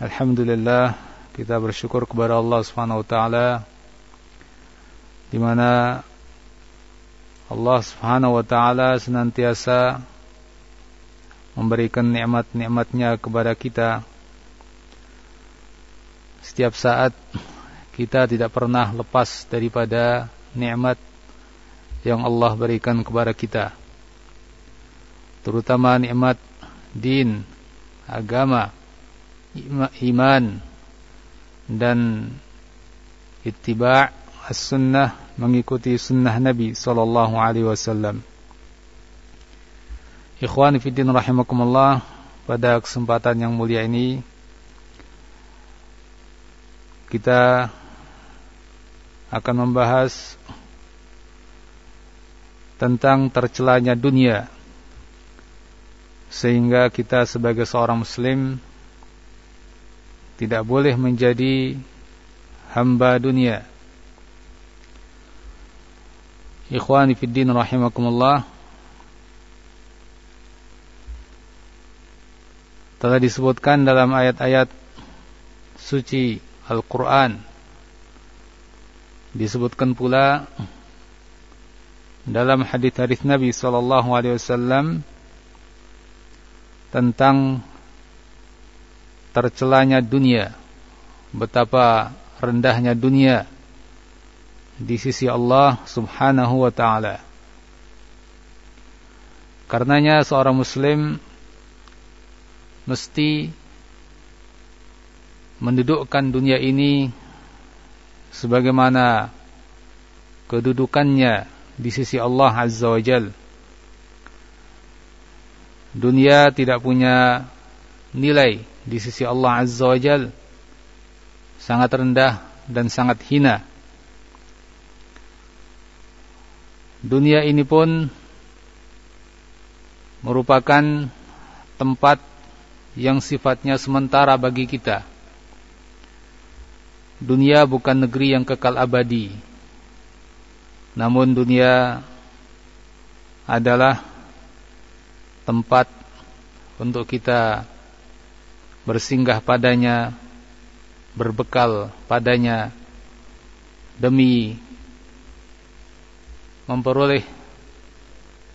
Alhamdulillah kita bersyukur kepada Allah Subhanahu wa taala di mana Allah Subhanahu wa taala senantiasa memberikan nikmat-nikmatnya kepada kita. Setiap saat kita tidak pernah lepas daripada nikmat yang Allah berikan kepada kita terutama nikmat din agama iman dan ittiba' as-sunnah mengikuti sunnah Nabi sallallahu alaihi wasallam. Ikhwan fillah rahimakumullah, pada kesempatan yang mulia ini kita akan membahas tentang tercelanya dunia sehingga kita sebagai seorang muslim tidak boleh menjadi hamba dunia. Ikhwani fi din rahimakumullah. Telah disebutkan dalam ayat-ayat suci Al-Quran. Disebutkan pula dalam hadis-hadis Nabi sallallahu alaihi wasallam tentang tercelanya dunia betapa rendahnya dunia di sisi Allah Subhanahu wa taala karenanya seorang muslim mesti mendudukkan dunia ini sebagaimana kedudukannya di sisi Allah Azza wa Jal. Dunia tidak punya nilai di sisi Allah Azza wa Jal sangat rendah dan sangat hina. Dunia ini pun merupakan tempat yang sifatnya sementara bagi kita. Dunia bukan negeri yang kekal abadi. Namun dunia adalah tempat untuk kita bersinggah padanya, berbekal padanya demi memperoleh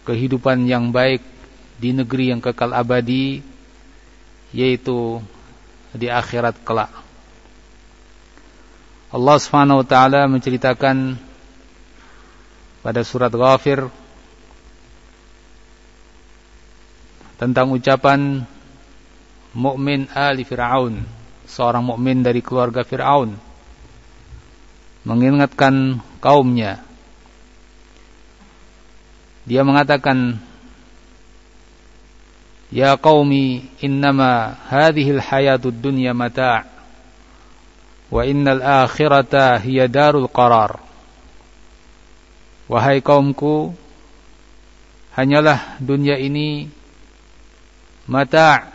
kehidupan yang baik di negeri yang kekal abadi yaitu di akhirat kelak. Allah Subhanahu wa taala menceritakan pada surat Ghafir tentang ucapan mukmin ali Fir'aun, seorang mukmin dari keluarga Fir'aun, mengingatkan kaumnya. Dia mengatakan, Ya qaumi innama hadhil hayatud dunya mata' wa innal akhirata hiya darul qarar. Wahai kaumku, hanyalah dunia ini mata'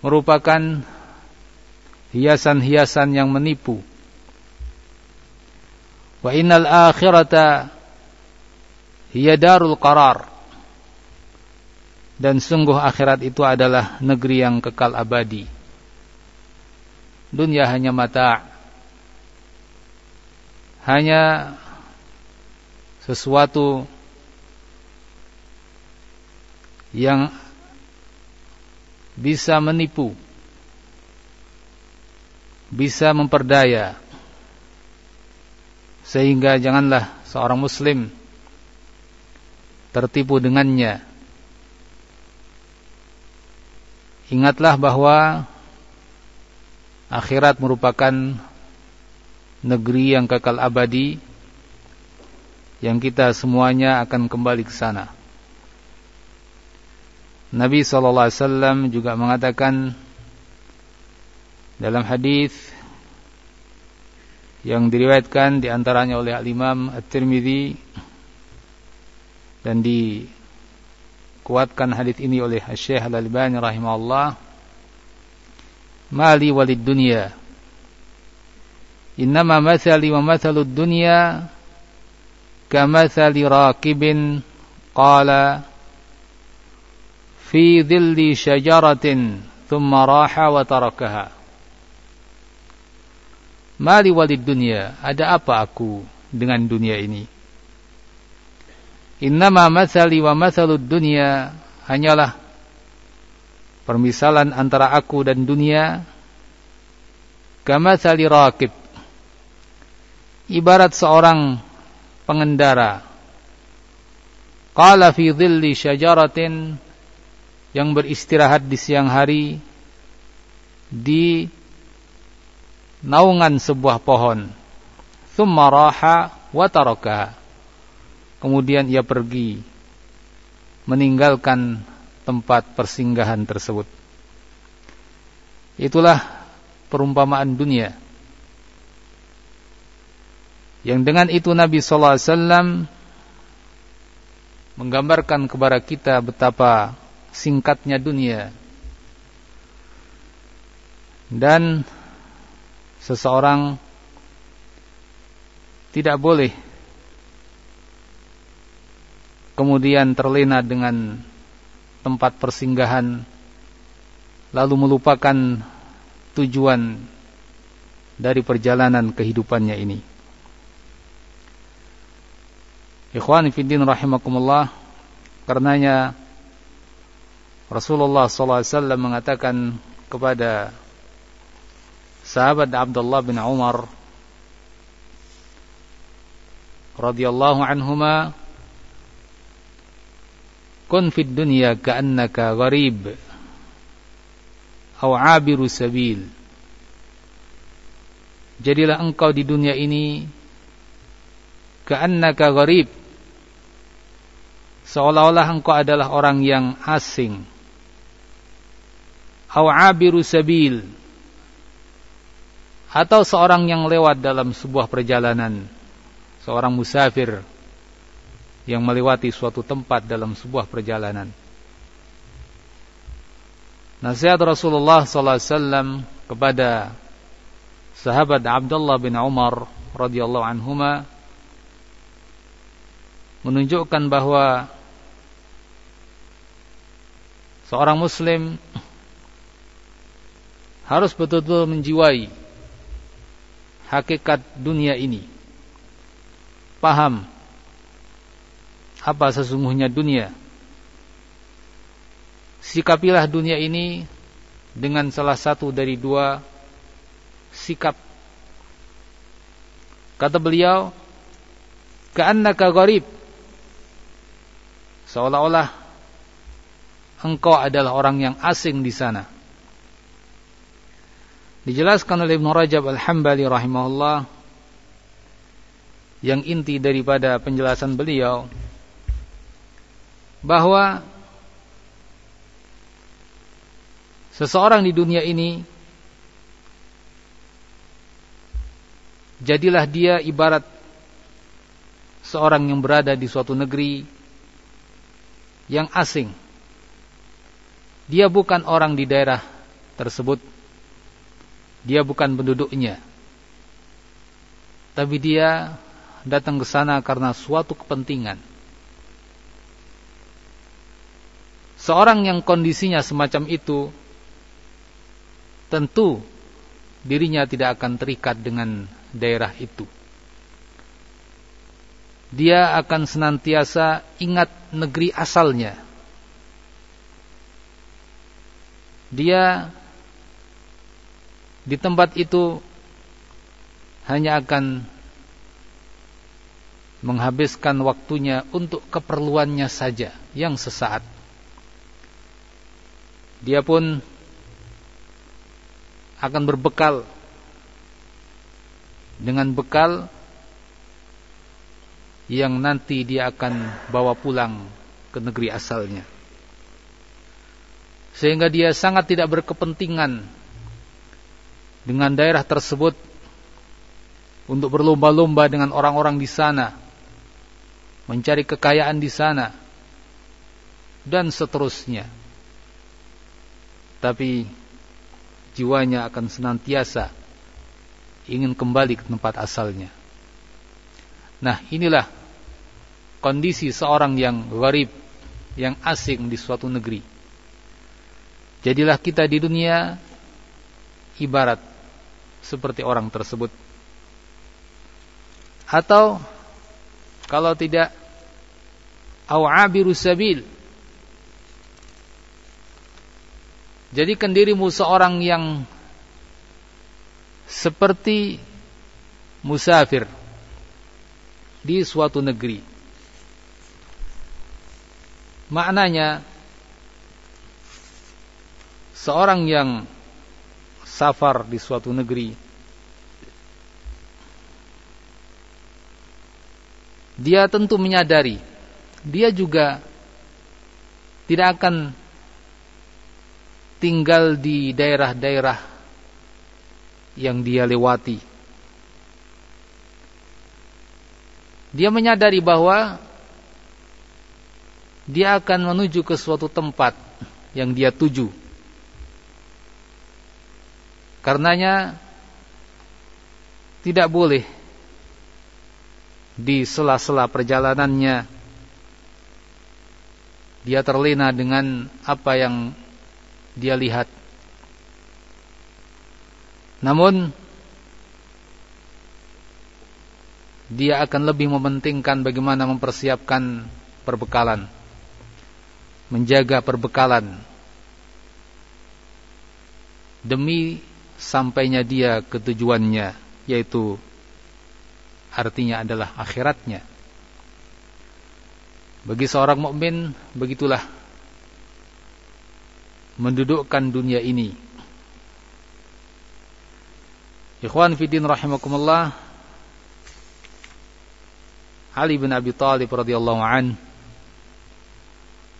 merupakan hiasan-hiasan yang menipu. Wa innal akhirata hiya darul qarar. Dan sungguh akhirat itu adalah negeri yang kekal abadi. Dunia hanya mata' hanya sesuatu yang bisa menipu. Bisa memperdaya. Sehingga janganlah seorang muslim tertipu dengannya. Ingatlah bahwa akhirat merupakan negeri yang kekal abadi yang kita semuanya akan kembali ke sana Nabi SAW juga mengatakan dalam hadis yang diriwayatkan di antaranya oleh Al Imam At-Tirmidzi dan dikuatkan hadis ini oleh Syekh Al Albani rahimahullah mali walid dunya innama mathali wa mathalud dunya kamathali raqibin qala fi dhilli syajaratin thumma raha wa tarakaha. Mali walid dunia, ada apa aku dengan dunia ini? Innama mathali wa mathalud dunia hanyalah permisalan antara aku dan dunia. Kamathali rakib ibarat seorang pengendara. Qala fi dhilli syajaratin yang beristirahat di siang hari di naungan sebuah pohon. Thumma raha wa taraka. Kemudian ia pergi meninggalkan tempat persinggahan tersebut. Itulah perumpamaan dunia. Yang dengan itu Nabi sallallahu alaihi wasallam menggambarkan kepada kita betapa singkatnya dunia. Dan seseorang tidak boleh kemudian terlena dengan tempat persinggahan lalu melupakan tujuan dari perjalanan kehidupannya ini. Ikhwan fiddin rahimakumullah karenanya Rasulullah SAW mengatakan kepada sahabat Abdullah bin Umar radhiyallahu anhuma kun fid dunya ka'annaka gharib aw 'abiru sabil. Jadilah engkau di dunia ini ka'annaka gharib. Seolah-olah engkau adalah orang yang asing aw 'abiru sabil. Atau seorang yang lewat dalam sebuah perjalanan. Seorang musafir yang melewati suatu tempat dalam sebuah perjalanan. Nasihat Rasulullah sallallahu alaihi wasallam kepada sahabat Abdullah bin Umar radhiyallahu anhuma menunjukkan bahwa seorang muslim harus betul-betul menjiwai hakikat dunia ini. Paham apa sesungguhnya dunia. Sikapilah dunia ini dengan salah satu dari dua sikap. Kata beliau, "Ka'annaka gharib." Seolah-olah engkau adalah orang yang asing di sana Dijelaskan oleh Ibn Rajab Al-Hambali rahimahullah yang inti daripada penjelasan beliau bahwa seseorang di dunia ini jadilah dia ibarat seorang yang berada di suatu negeri yang asing. Dia bukan orang di daerah tersebut Dia bukan penduduknya. Tapi dia datang ke sana karena suatu kepentingan. Seorang yang kondisinya semacam itu tentu dirinya tidak akan terikat dengan daerah itu. Dia akan senantiasa ingat negeri asalnya. Dia di tempat itu hanya akan menghabiskan waktunya untuk keperluannya saja yang sesaat. Dia pun akan berbekal dengan bekal yang nanti dia akan bawa pulang ke negeri asalnya. Sehingga dia sangat tidak berkepentingan dengan daerah tersebut untuk berlomba-lomba dengan orang-orang di sana mencari kekayaan di sana, dan seterusnya. Tapi jiwanya akan senantiasa ingin kembali ke tempat asalnya. Nah, inilah kondisi seorang yang gharib, yang asing di suatu negeri. Jadilah kita di dunia ibarat seperti orang tersebut. Atau kalau tidak au abiru sabil. Jadikan dirimu seorang yang seperti musafir di suatu negeri. Maknanya seorang yang safar di suatu negeri dia tentu menyadari dia juga tidak akan tinggal di daerah-daerah yang dia lewati. Dia menyadari bahwa dia akan menuju ke suatu tempat yang dia tuju. Karenanya tidak boleh di sela-sela perjalanannya dia terlena dengan apa yang dia lihat. Namun dia akan lebih mementingkan bagaimana mempersiapkan perbekalan, menjaga perbekalan demi sampainya dia ke tujuannya yaitu artinya adalah akhiratnya. Bagi seorang mukmin begitulah mendudukkan dunia ini. Ikhwan fiddin rahimakumullah Ali bin Abi Thalib radhiyallahu an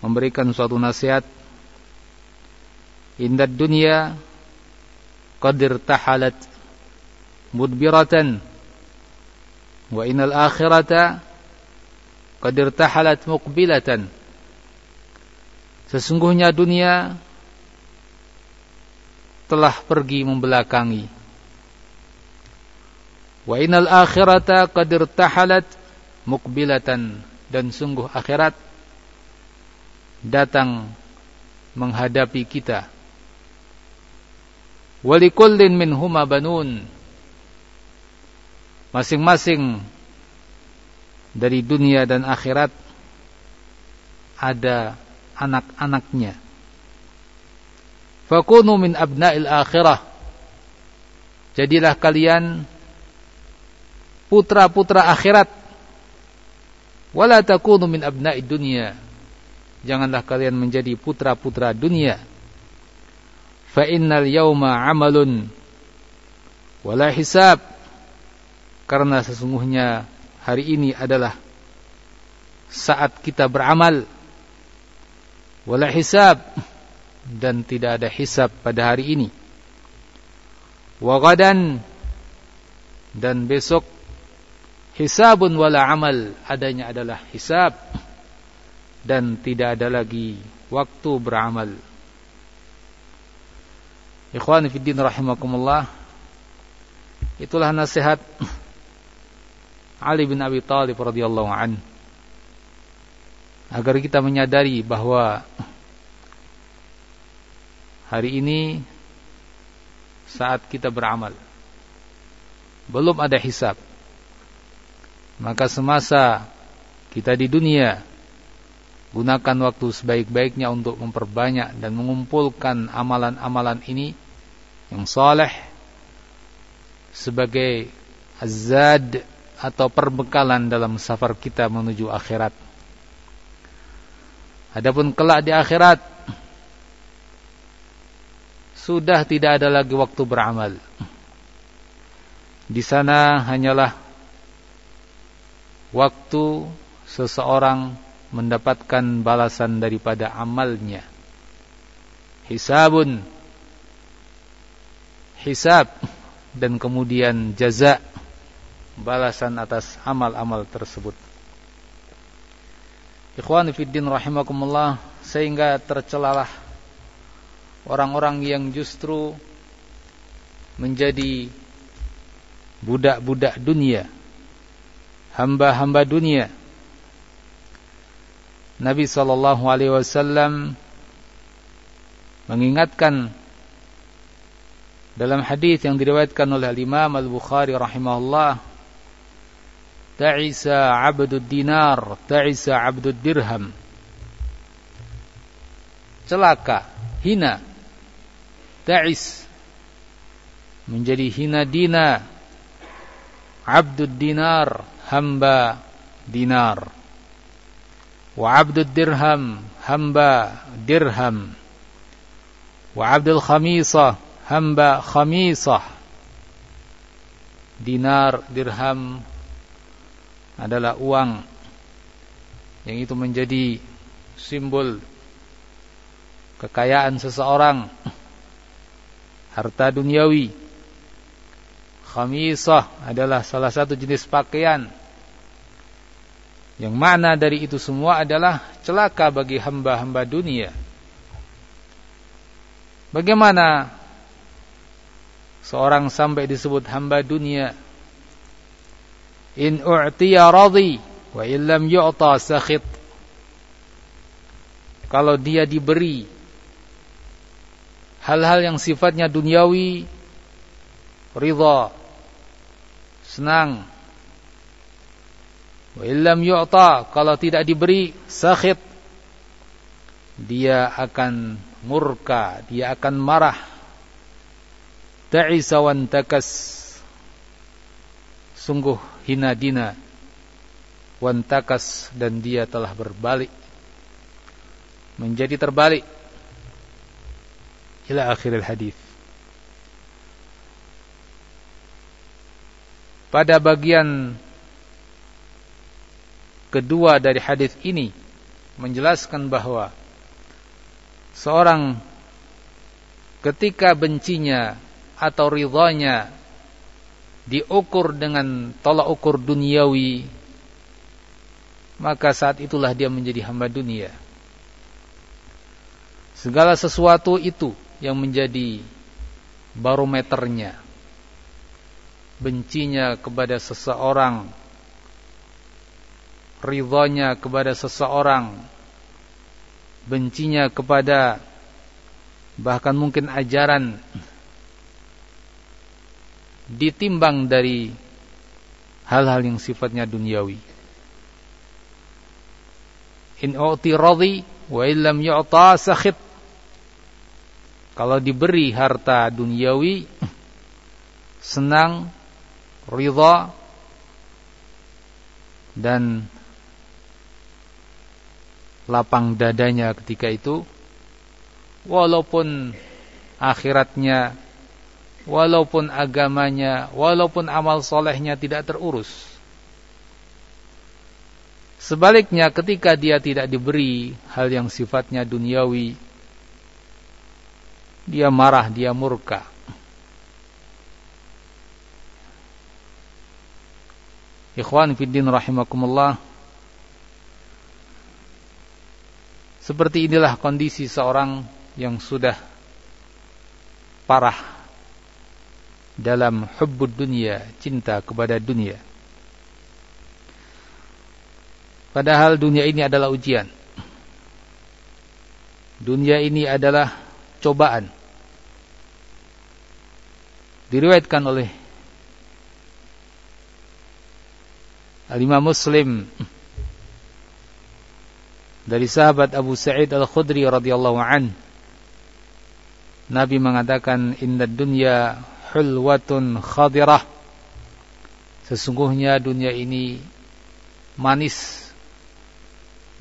memberikan suatu nasihat Inda dunya qadir tahalat mudbiratan wa innal akhirata qad irtahalat muqbilatan sesungguhnya dunia telah pergi membelakangi. wa innal akhirata qad irtahalat muqbilatan dan sungguh akhirat datang menghadapi kita walikullin minhuma banun masing-masing dari dunia dan akhirat ada anak-anaknya. Fakunu min abna'il akhirah. Jadilah kalian putra-putra akhirat. Wala takunu min abna'id dunia. Janganlah kalian menjadi putra-putra dunia. Fa innal yawma amalun wala hisab karena sesungguhnya hari ini adalah saat kita beramal. Wala hisab. Dan tidak ada hisab pada hari ini. Wa gadan dan besok hisabun wala amal. Adanya adalah hisab. Dan tidak ada lagi waktu beramal Ikhwan fiddin rahimakumullah. Itulah nasihat Ali bin Abi Thalib radhiyallahu an. Agar kita menyadari bahwa hari ini saat kita beramal belum ada hisab maka semasa kita di dunia gunakan waktu sebaik-baiknya untuk memperbanyak dan mengumpulkan amalan-amalan ini yang saleh sebagai azad atau perbekalan dalam safar kita menuju akhirat. Adapun kelak di akhirat sudah tidak ada lagi waktu beramal. Di sana hanyalah waktu seseorang mendapatkan balasan daripada amalnya. Hisabun hisab dan kemudian jaza balasan atas amal-amal tersebut. Ikhwan fiddin rahimakumullah sehingga tercelalah orang-orang yang justru menjadi budak-budak dunia, hamba-hamba dunia. Nabi sallallahu alaihi wasallam mengingatkan dalam hadis yang diriwayatkan oleh Imam Al-Bukhari rahimahullah, ta'isa 'abdud dinar, ta'isa 'abdud dirham. Celaka, hina. Ta'is menjadi hina dina. Abdud dinar, hamba dinar. Wa abdud dirham, hamba dirham. Wa abdul khamisah, hamba khamisah dinar dirham adalah uang yang itu menjadi simbol kekayaan seseorang harta duniawi khamisah adalah salah satu jenis pakaian yang mana dari itu semua adalah celaka bagi hamba-hamba dunia. Bagaimana seorang sampai disebut hamba dunia? In u'tiya radhi wa illam yu'ta sakhit. Kalau dia diberi hal-hal yang sifatnya duniawi ridha senang wa illam yu'ta kalau tidak diberi sakhit dia akan murka dia akan marah. Ta'isa wan takas Sungguh hina dina Wan takas Dan dia telah berbalik Menjadi terbalik. Ila akhiril hadis. Pada bagian kedua dari hadis ini menjelaskan bahwa seorang ketika bencinya atau ridhanya diukur dengan tolak ukur duniawi maka saat itulah dia menjadi hamba dunia. Segala sesuatu itu yang menjadi barometernya bencinya kepada seseorang ridhonya kepada seseorang bencinya kepada bahkan mungkin ajaran ditimbang dari hal-hal yang sifatnya duniawi. In u'ti radhi wa illam yu'ta sakhit. Kalau diberi harta duniawi senang, ridha dan lapang dadanya ketika itu walaupun akhiratnya walaupun agamanya, walaupun amal solehnya tidak terurus. Sebaliknya ketika dia tidak diberi hal yang sifatnya duniawi, dia marah, dia murka. Ikhwan fiddin rahimakumullah. Seperti inilah kondisi seorang yang sudah parah dalam hubbud dunia, cinta kepada dunia. Padahal dunia ini adalah ujian. Dunia ini adalah cobaan. Diriwayatkan oleh Al-Imam Muslim dari sahabat Abu Sa'id Al-Khudri radhiyallahu an Nabi mengatakan inna dunya hulwatun khadirah. Sesungguhnya dunia ini manis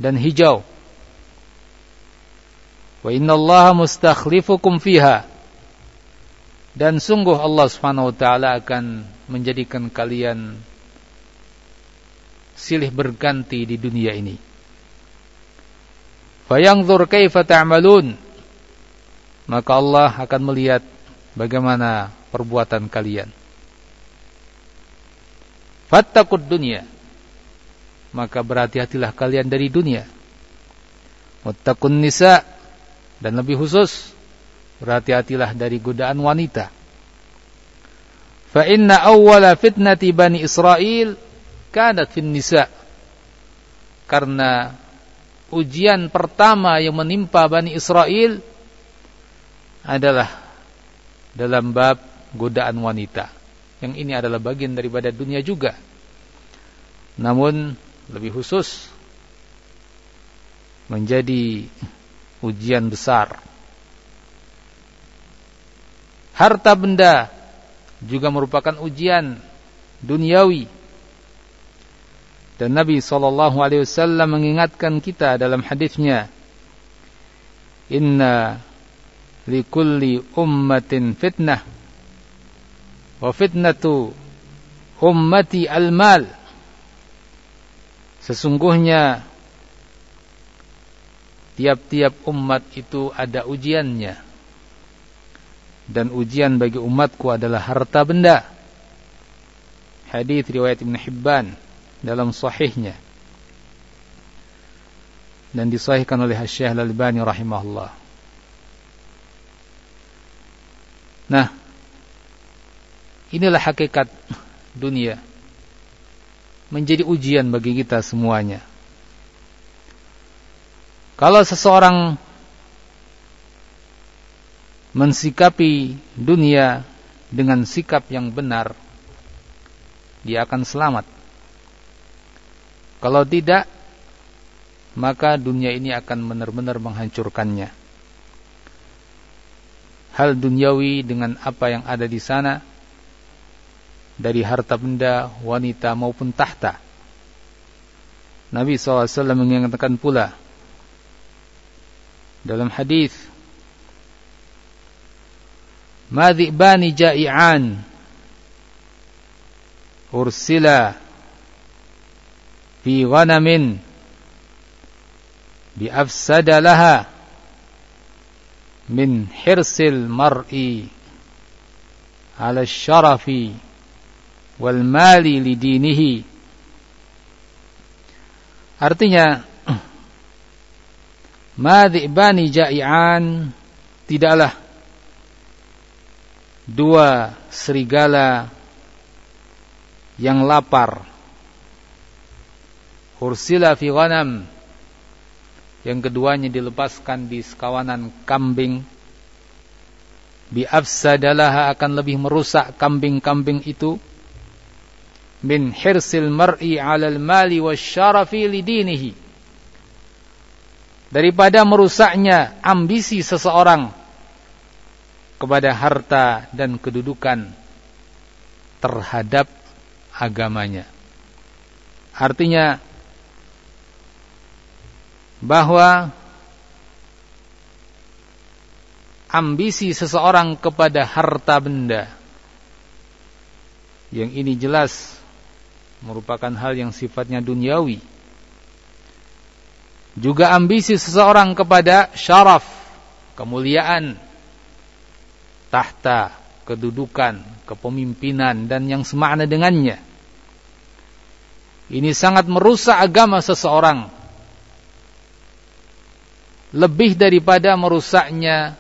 dan hijau. Wa inna Allah mustakhlifukum fiha. Dan sungguh Allah Subhanahu wa taala akan menjadikan kalian silih berganti di dunia ini. Fayanzur kaifa ta'malun. Maka Allah akan melihat bagaimana perbuatan kalian. Fattakud dunia. Maka berhati-hatilah kalian dari dunia. Wattaqun nisa dan lebih khusus berhati-hatilah dari godaan wanita. Fa inna awwala fitnati bani Israel kanat fin nisa karena ujian pertama yang menimpa Bani Israel adalah dalam bab godaan wanita. Yang ini adalah bagian daripada dunia juga. Namun lebih khusus menjadi ujian besar. Harta benda juga merupakan ujian duniawi dan Nabi sallallahu alaihi wasallam mengingatkan kita dalam hadisnya Inna likulli ummatin fitnah wa fitnatu ummati al-mal. Sesungguhnya tiap-tiap umat itu ada ujiannya. Dan ujian bagi umatku adalah harta benda. Hadis riwayat Ibn Hibban dalam sahihnya dan disahihkan oleh Syekh Al-Albani rahimahullah. Nah, inilah hakikat dunia. Menjadi ujian bagi kita semuanya. Kalau seseorang mensikapi dunia dengan sikap yang benar, dia akan selamat. Kalau tidak, maka dunia ini akan benar-benar menghancurkannya. Hal duniawi dengan apa yang ada di sana, dari harta benda, wanita maupun tahta. Nabi SAW mengingatkan pula dalam hadis Madhibani ja'i'an ursila fi ghanamin. Bi afsada laha min hirsil mar'i ala syarafi wal mali lidinihi artinya madhibani ja'ian tidaklah dua serigala yang lapar Ursila fi ghanam. Yang keduanya dilepaskan di sekawanan kambing. Bi afsadalaha akan lebih merusak kambing-kambing itu. Min hirsil mar'i 'alal mali wasyarafi lidinihi. Daripada merusaknya ambisi seseorang kepada harta dan kedudukan terhadap agamanya. Artinya bahwa ambisi seseorang kepada harta benda yang ini jelas merupakan hal yang sifatnya duniawi. Juga ambisi seseorang kepada syaraf kemuliaan tahta kedudukan kepemimpinan dan yang semakna dengannya. Ini sangat merusak agama seseorang lebih daripada merusaknya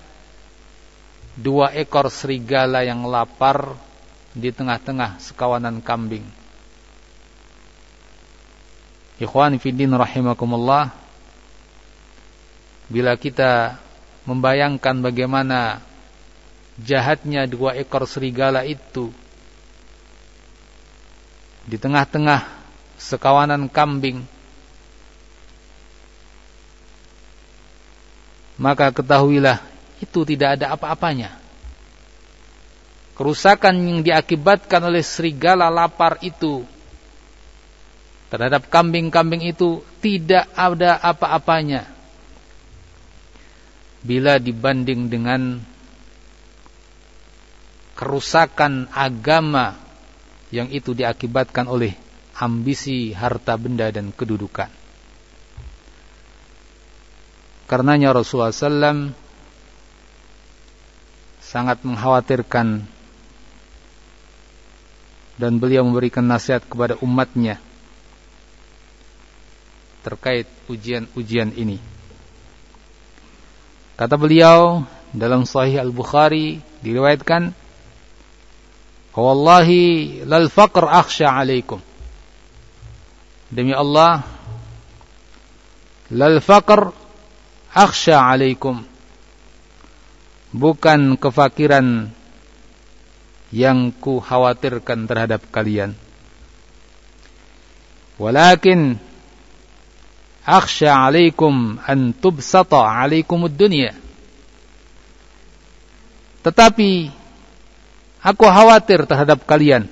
dua ekor serigala yang lapar di tengah-tengah sekawanan kambing. Ikhwan fiddin rahimakumullah Bila kita membayangkan bagaimana jahatnya dua ekor serigala itu di tengah-tengah sekawanan kambing maka ketahuilah itu tidak ada apa-apanya kerusakan yang diakibatkan oleh serigala lapar itu terhadap kambing-kambing itu tidak ada apa-apanya bila dibanding dengan kerusakan agama yang itu diakibatkan oleh ambisi harta benda dan kedudukan. Karenanya Rasulullah SAW sangat mengkhawatirkan dan beliau memberikan nasihat kepada umatnya terkait ujian-ujian ini. Kata beliau dalam Sahih Al-Bukhari diriwayatkan, "Wallahi lal faqr akhsha 'alaikum." Demi Allah, lal faqr akhsha 'alaikum. Bukan kefakiran yang ku khawatirkan terhadap kalian. Walakin akhsha alaikum an tubsata alaikumud dunya. Tetapi aku khawatir terhadap kalian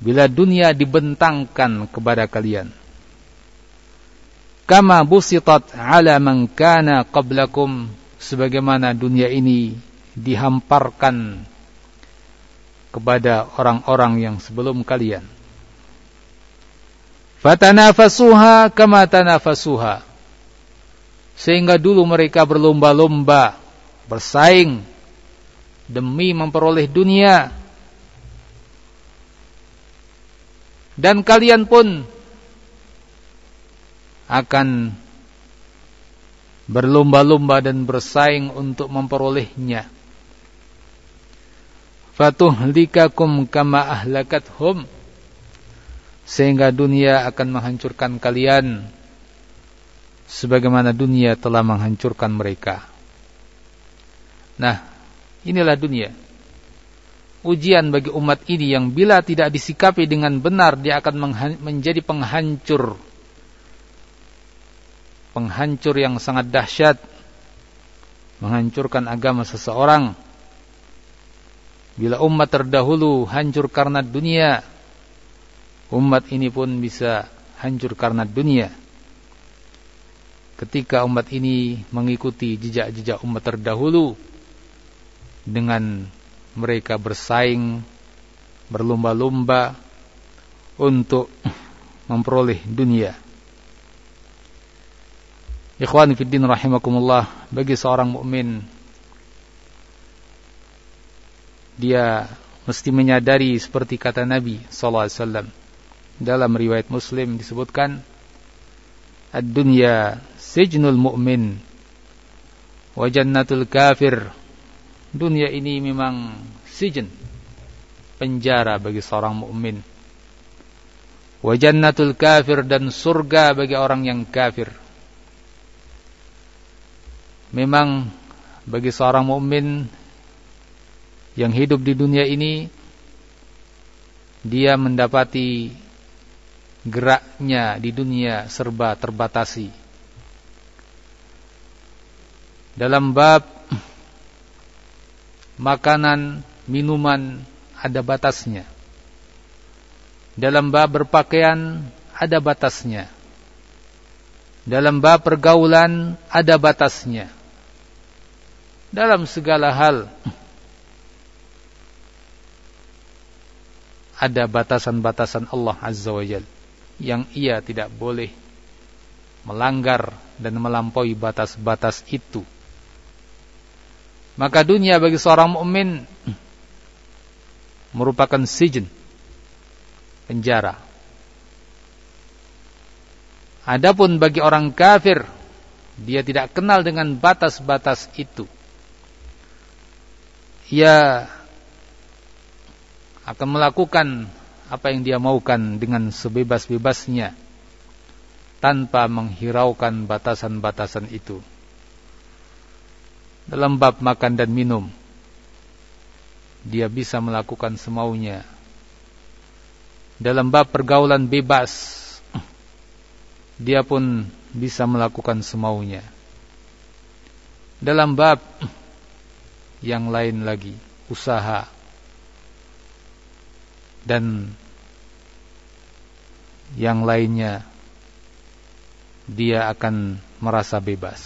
bila dunia dibentangkan kepada kalian. Kama busitat ala man kana qablakum sebagaimana dunia ini dihamparkan kepada orang-orang yang sebelum kalian. Fatanafasuha kama tanafasuha. Sehingga dulu mereka berlomba-lomba, bersaing demi memperoleh dunia. Dan kalian pun akan berlomba-lomba dan bersaing untuk memperolehnya. Fatuhlikakum kama ahlakathum sehingga dunia akan menghancurkan kalian sebagaimana dunia telah menghancurkan mereka. Nah, inilah dunia. Ujian bagi umat ini yang bila tidak disikapi dengan benar dia akan menjadi penghancur. Penghancur yang sangat dahsyat. Menghancurkan agama seseorang. Bila umat terdahulu hancur karena dunia, umat ini pun bisa hancur karena dunia. Ketika umat ini mengikuti jejak-jejak umat terdahulu dengan mereka bersaing, berlomba-lomba untuk memperoleh dunia. Ikhwan fiddin rahimakumullah, bagi seorang mukmin dia mesti menyadari seperti kata Nabi sallallahu alaihi wasallam dalam riwayat Muslim disebutkan ad-dunya sijnul mu'min wa jannatul kafir. Dunia ini memang sijin, penjara bagi seorang mukmin. Wa jannatul kafir dan surga bagi orang yang kafir. Memang bagi seorang mukmin yang hidup di dunia ini dia mendapati geraknya di dunia serba terbatasi. Dalam bab makanan, minuman ada batasnya. Dalam bab berpakaian ada batasnya. Dalam bab pergaulan ada batasnya. Dalam segala hal ada batasan-batasan Allah Azza wa Jalla yang ia tidak boleh melanggar dan melampaui batas-batas itu. Maka dunia bagi seorang mukmin merupakan sijin, penjara. Adapun bagi orang kafir, dia tidak kenal dengan batas-batas itu. Ia akan melakukan apa yang dia maukan dengan sebebas-bebasnya tanpa menghiraukan batasan-batasan itu. Dalam bab makan dan minum, dia bisa melakukan semaunya. Dalam bab pergaulan bebas, dia pun bisa melakukan semaunya. Dalam bab yang lain lagi, usaha dan yang lainnya dia akan merasa bebas.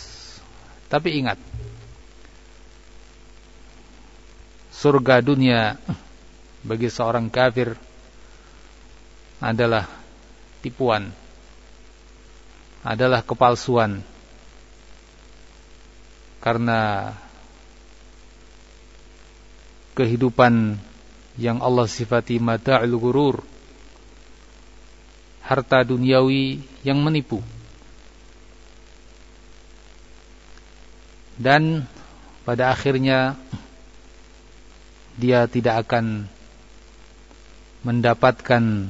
Tapi ingat, surga dunia bagi seorang kafir adalah tipuan, adalah kepalsuan. Karena kehidupan yang Allah sifati mata'ul gurur harta duniawi yang menipu. Dan pada akhirnya dia tidak akan mendapatkan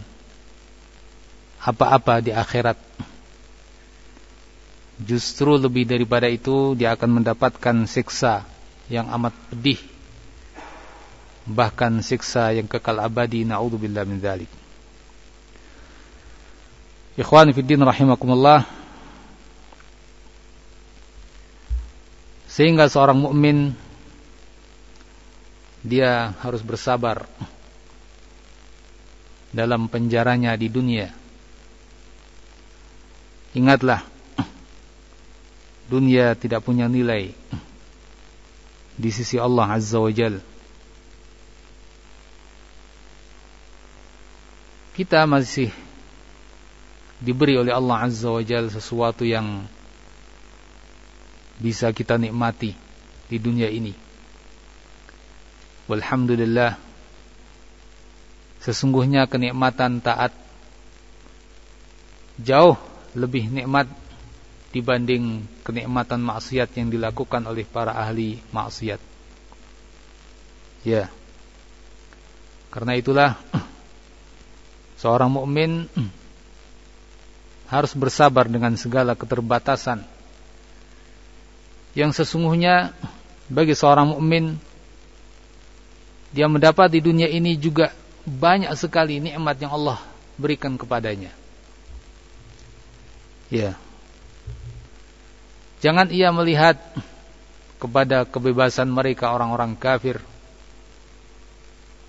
apa-apa di akhirat. Justru lebih daripada itu dia akan mendapatkan siksa yang amat pedih bahkan siksa yang kekal abadi naudzubillah min dzalik Ikhwan fiddin rahimakumullah. Sehingga seorang mukmin dia harus bersabar dalam penjaranya di dunia. Ingatlah dunia tidak punya nilai di sisi Allah Azza wa Jalla kita masih diberi oleh Allah Azza wa Jalla sesuatu yang bisa kita nikmati di dunia ini. Walhamdulillah sesungguhnya kenikmatan taat jauh lebih nikmat dibanding kenikmatan maksiat yang dilakukan oleh para ahli maksiat. Ya. Karena itulah Seorang mukmin harus bersabar dengan segala keterbatasan. Yang sesungguhnya bagi seorang mukmin dia mendapat di dunia ini juga banyak sekali nikmat yang Allah berikan kepadanya. Ya. Jangan ia melihat kepada kebebasan mereka orang-orang kafir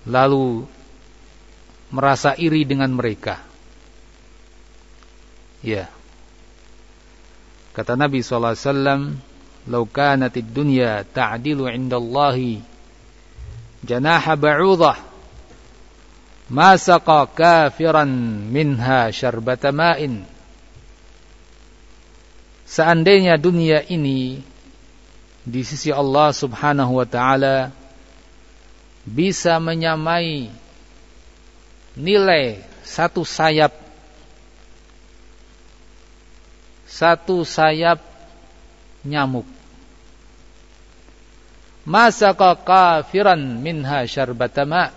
lalu merasa iri dengan mereka. Ya. Kata Nabi sallallahu alaihi wasallam, "Lau kanatid dunya ta'dilu 'inda Allah janaha ba'udah, ma saqa kafiran minha syarbata ma'in." Seandainya dunia ini di sisi Allah Subhanahu wa taala bisa menyamai nilai satu sayap. Satu sayap nyamuk. Masa kafiran minha syarbatama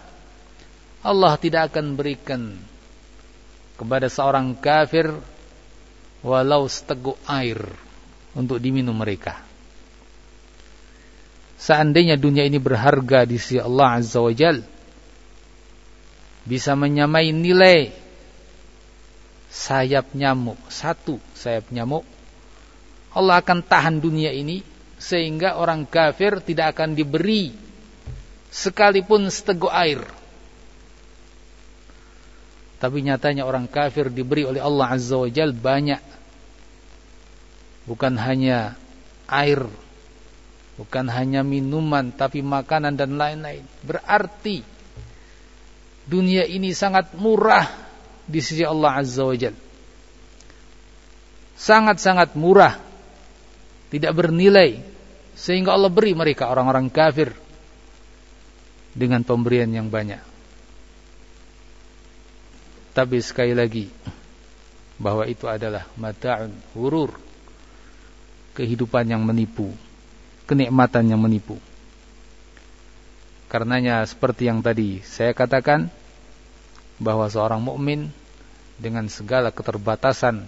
Allah tidak akan berikan kepada seorang kafir walau seteguk air untuk diminum mereka. Seandainya dunia ini berharga di sisi Allah Azza wa Jalla bisa menyamai nilai. Sayap nyamuk satu sayap nyamuk Allah akan tahan dunia ini sehingga orang kafir tidak akan diberi sekalipun seteguk air. Tapi nyatanya orang kafir diberi oleh Allah Azza wa Jal banyak. Bukan hanya air bukan hanya minuman tapi makanan dan lain-lain. Berarti dunia ini sangat murah di sisi Allah Azza wa Jal. Sangat-sangat murah. Tidak bernilai. Sehingga Allah beri mereka orang-orang kafir. Dengan pemberian yang banyak. Tapi sekali lagi. Bahwa itu adalah mata'un hurur. Kehidupan yang menipu. Kenikmatan yang menipu. Karenanya seperti yang tadi saya katakan bahwa seorang mukmin dengan segala keterbatasan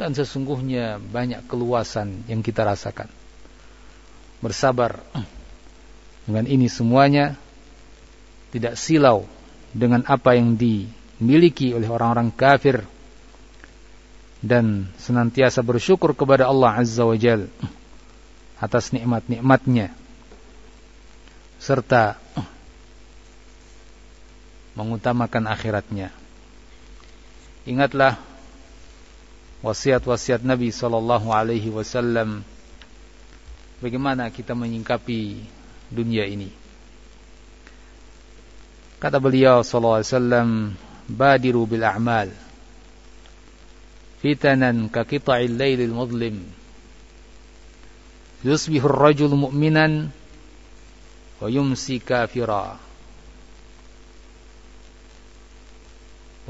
dan sesungguhnya banyak keluasan yang kita rasakan. Bersabar dengan ini semuanya tidak silau dengan apa yang dimiliki oleh orang-orang kafir dan senantiasa bersyukur kepada Allah Azza wa Jal atas nikmat-nikmatnya serta mengutamakan akhiratnya. Ingatlah wasiat-wasiat Nabi sallallahu alaihi wasallam bagaimana kita menyingkapi dunia ini. Kata beliau sallallahu alaihi wasallam, "Badiru bil a'mal." fitanan ka qita'il lailil mudlim yusbihu ar-rajulu mu'minan wa yumsi kafira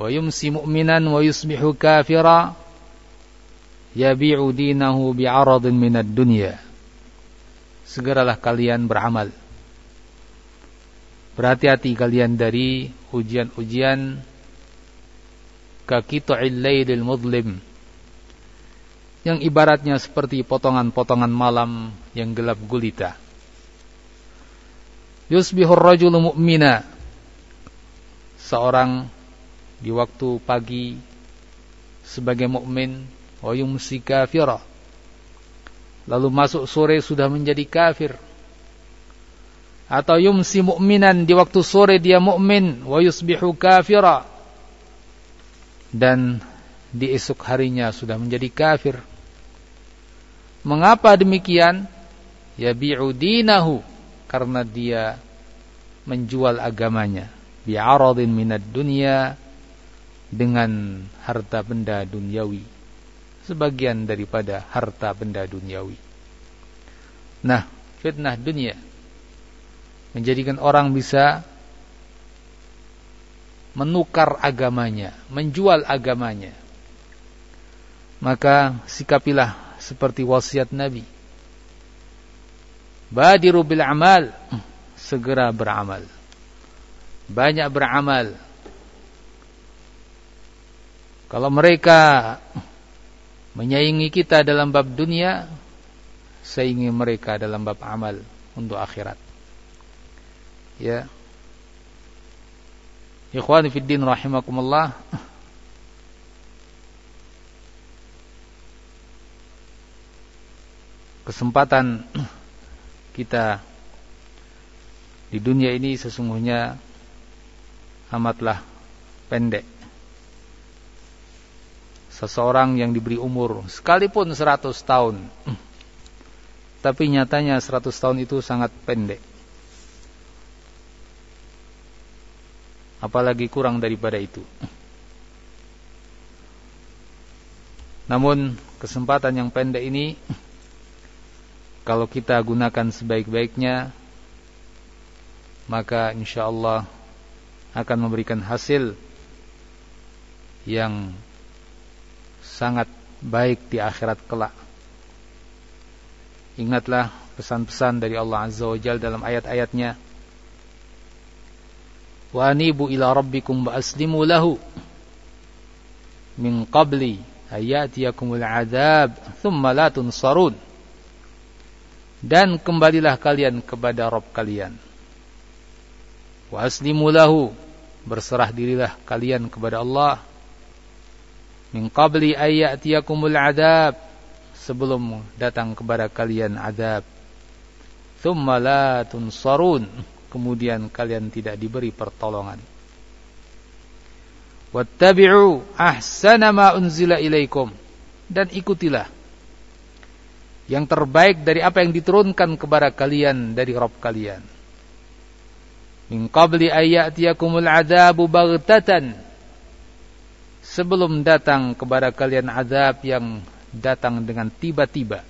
wa yumsi mu'minan wa yusbihu kafira. Yabi'u dinahu bi'aradin minad dunya. Segeralah kalian beramal. Berhati-hati kalian dari ujian-ujian kakitu'il laylil mudlim. Yang ibaratnya seperti potongan-potongan malam yang gelap gulita. Yusbihur rajulu mu'mina. Seorang di waktu pagi sebagai mukmin wa yumsi kafira lalu masuk sore sudah menjadi kafir atau yumsi mu'minan di waktu sore dia mukmin wa yusbihu kafira dan di esok harinya sudah menjadi kafir. Mengapa demikian? Ya dinahu karena dia menjual agamanya bi'aradin minad dunya dengan harta benda duniawi sebagian daripada harta benda duniawi. Nah, fitnah dunia menjadikan orang bisa menukar agamanya, menjual agamanya. Maka sikapilah seperti wasiat Nabi. Badiru bil amal, segera beramal. Banyak beramal. Kalau mereka menyaingi kita dalam bab dunia, saingi mereka dalam bab amal untuk akhirat. Ya. Ikhwani fid din rahimakumullah. Kesempatan kita di dunia ini sesungguhnya amatlah pendek. Seseorang yang diberi umur sekalipun 100 tahun tapi nyatanya 100 tahun itu sangat pendek. apalagi kurang daripada itu. Namun kesempatan yang pendek ini kalau kita gunakan sebaik-baiknya maka insyaallah akan memberikan hasil yang sangat baik di akhirat kelak. Ingatlah pesan-pesan dari Allah Azza wa Jalla dalam ayat-ayatnya. Wa anibu ila rabbikum wa aslimu lahu. Min qabli ayatiyakumul adab thumma la tunsarun. Dan kembalilah kalian kepada Rabb kalian. Wa aslimu lahu. Berserah dirilah kalian kepada Allah min qabli ayatiyakumul adab. Sebelum datang kepada kalian adab. Thumma la tunsarun. Kemudian kalian tidak diberi pertolongan. Wattabi'u ahsana ma unzila ilaikum. Dan ikutilah yang terbaik dari apa yang diturunkan kepada kalian dari Rabb kalian. Min qabli ayyatiyakumul adzabu baghtatan sebelum datang kepada kalian azab yang datang dengan tiba-tiba.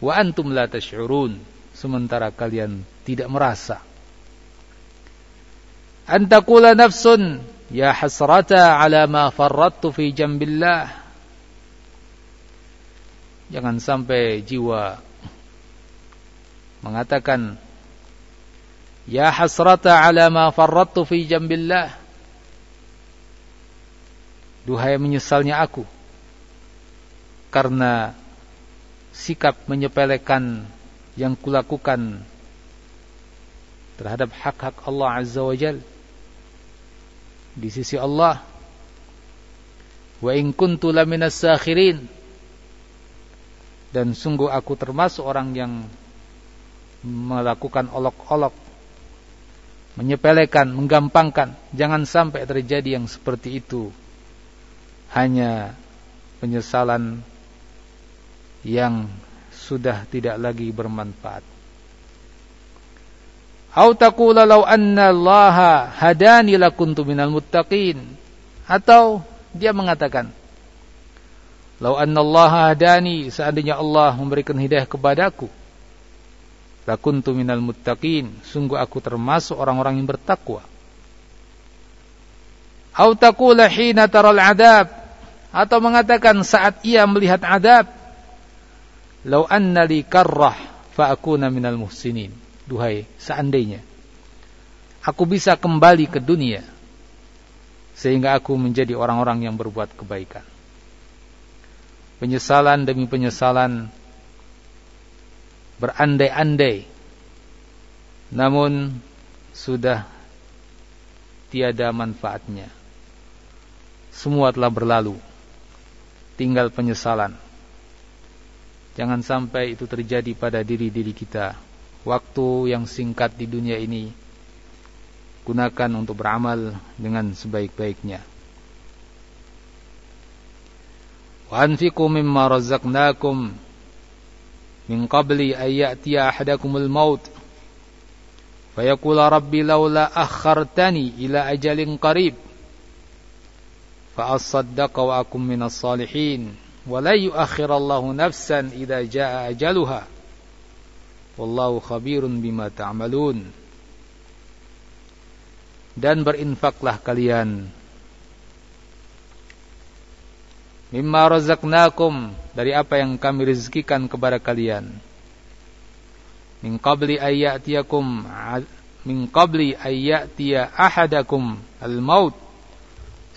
Wa antum la tash'urun sementara kalian tidak merasa. Antakula nafsun ya hasrata ala ma farrattu fi jambillah. Jangan sampai jiwa mengatakan ya hasrata ala ma farrattu fi jambillah. Duhai menyesalnya aku. Karena sikap menyepelekan yang kulakukan terhadap hak-hak Allah Azza wa Jal. Di sisi Allah wa in kuntu laminas sakhirin. Dan sungguh aku termasuk orang yang melakukan olok-olok menyepelekan, menggampangkan. Jangan sampai terjadi yang seperti itu hanya penyesalan yang sudah tidak lagi bermanfaat. Au taqula law anna Allah hadani lakuntu minal muttaqin. Atau dia mengatakan, Lau anna Allah hadani, seandainya Allah memberikan hidayah kepadaku, lakuntu minal muttaqin, sungguh aku termasuk orang-orang yang bertakwa. Au taqula hina taral adab, atau mengatakan saat ia melihat adab, Lau anna li karrah fa akuna minal muhsinin. Duhai, seandainya aku bisa kembali ke dunia sehingga aku menjadi orang-orang yang berbuat kebaikan. Penyesalan demi penyesalan berandai-andai namun sudah tiada manfaatnya. Semua telah berlalu. Tinggal penyesalan Jangan sampai itu terjadi pada diri-diri kita. Waktu yang singkat di dunia ini gunakan untuk beramal dengan sebaik-baiknya. Wa anfiqu mimma razaqnakum min qabli an ya'tiya ahadakumul maut fayaqula rabbi laula akhartani ila ajalin qarib fa asaddaqa wa akum minas salihin ولا يؤخر الله نفسا إذا جاء أجلها والله خبير بما تعملون dan berinfaklah kalian mimma razaqnakum dari apa yang kami rezekikan kepada kalian min qabli ayyatiyakum min qabli ayyatiya ahadakum al-maut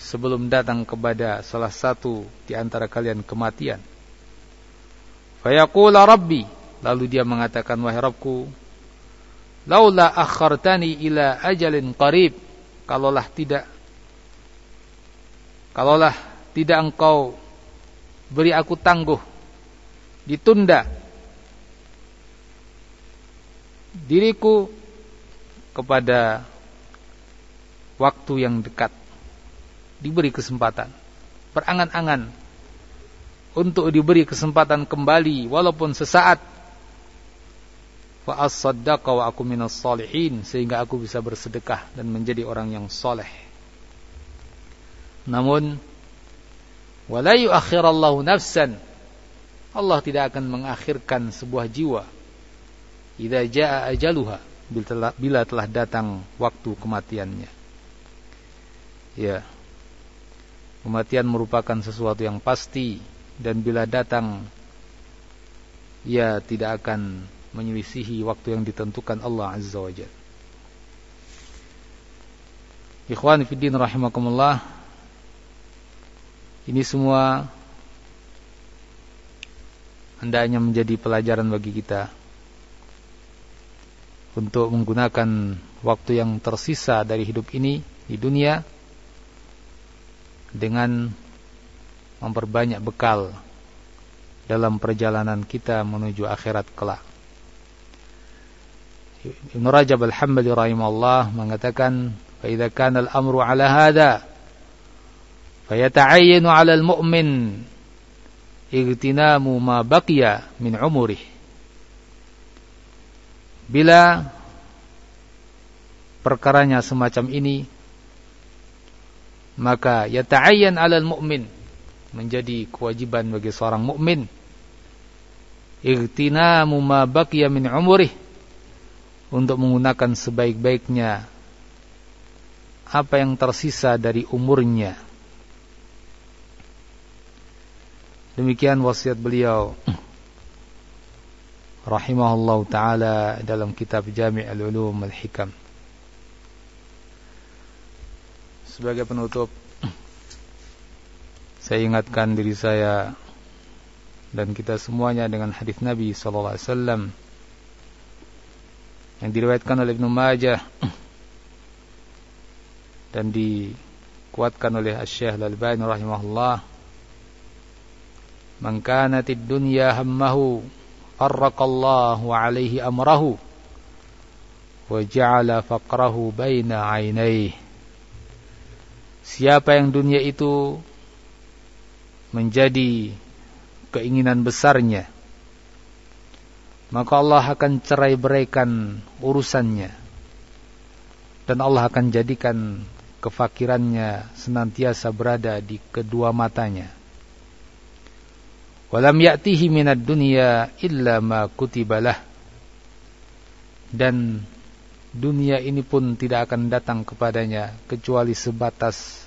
sebelum datang kepada salah satu di antara kalian kematian. Fayaqula Rabbi, lalu dia mengatakan wahai Rabbku, laula akhartani ila ajalin qarib, kalaulah tidak kalaulah tidak engkau beri aku tangguh ditunda diriku kepada waktu yang dekat diberi kesempatan. Berangan-angan untuk diberi kesempatan kembali walaupun sesaat. Fa as-saddaqa wa aku minas salihin sehingga aku bisa bersedekah dan menjadi orang yang soleh. Namun wala yuakhirallahu nafsan Allah tidak akan mengakhirkan sebuah jiwa. Idza jaa bila telah datang waktu kematiannya. Ya Kematian merupakan sesuatu yang pasti dan bila datang ia tidak akan menyelisihi waktu yang ditentukan Allah Azza wa Jalla. Ikhwan fiddin rahimakumullah. Ini semua hendaknya menjadi pelajaran bagi kita untuk menggunakan waktu yang tersisa dari hidup ini di dunia dengan memperbanyak bekal dalam perjalanan kita menuju akhirat kelak. Ibn Rajab Al-Hambali rahimahullah mengatakan, "Fa kana al-amru 'ala hadha, fayata'ayyanu 'ala al-mu'min igtinamu ma baqiya min umurih." Bila perkaranya semacam ini maka yata'ayyan 'alal mu'min. Menjadi kewajiban bagi seorang mukmin igtinamu ma baqiya min umurih. Untuk menggunakan sebaik-baiknya. Apa yang tersisa dari umurnya. Demikian wasiat beliau. Rahimahullah taala dalam kitab Jami' al-Ulum al-Hikam sebagai penutup saya ingatkan diri saya dan kita semuanya dengan hadis Nabi sallallahu alaihi wasallam yang diriwayatkan oleh Ibnu Majah dan dikuatkan oleh Asy-Syaikh Al-Albani rahimahullah. Man kanatid dunya hammahu arraqallahu alaihi amrahu wa ja'ala faqrahu baina 'ainaihi Siapa yang dunia itu menjadi keinginan besarnya maka Allah akan cerai beraikan urusannya. Dan Allah akan jadikan kefakirannya senantiasa berada di kedua matanya. Walam ya'tihi minad dunya illa ma kutibalah. Dan dunia ini pun tidak akan datang kepadanya kecuali sebatas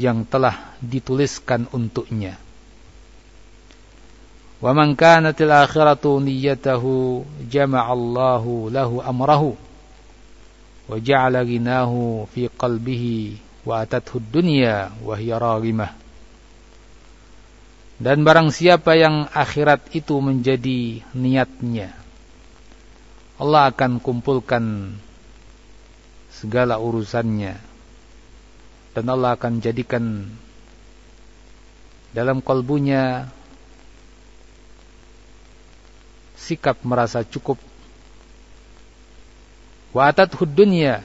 yang telah dituliskan untuknya. Wa man kanatil akhiratu niyyatahu jama'allahu lahu amrahu wa ja'ala ghinahu fi qalbihi wa atathu dunya wa hiya raghimah. Dan barang siapa yang akhirat itu menjadi niatnya Allah akan kumpulkan segala urusannya. Dan Allah akan jadikan dalam kalbunya sikap merasa cukup. Wa atathu dunya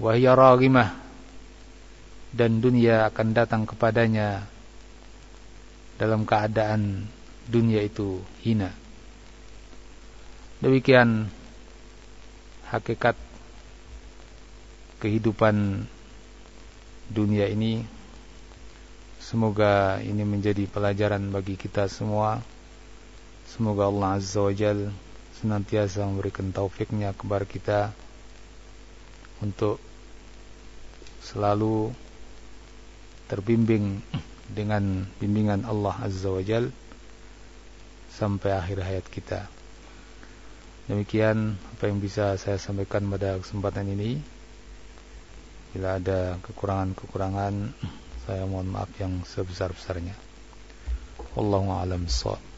wa hiya dan dunia akan datang kepadanya dalam keadaan dunia itu hina demikian hakikat kehidupan dunia ini. Semoga ini menjadi pelajaran bagi kita semua. Semoga Allah Azza wa Jal senantiasa memberikan taufiknya kepada kita untuk selalu terbimbing dengan bimbingan Allah Azza wa Jal sampai akhir hayat kita demikian apa yang bisa saya sampaikan pada kesempatan ini. Bila ada kekurangan-kekurangan Saya mohon maaf yang sebesar-besarnya. Wallahu a'lam bissawab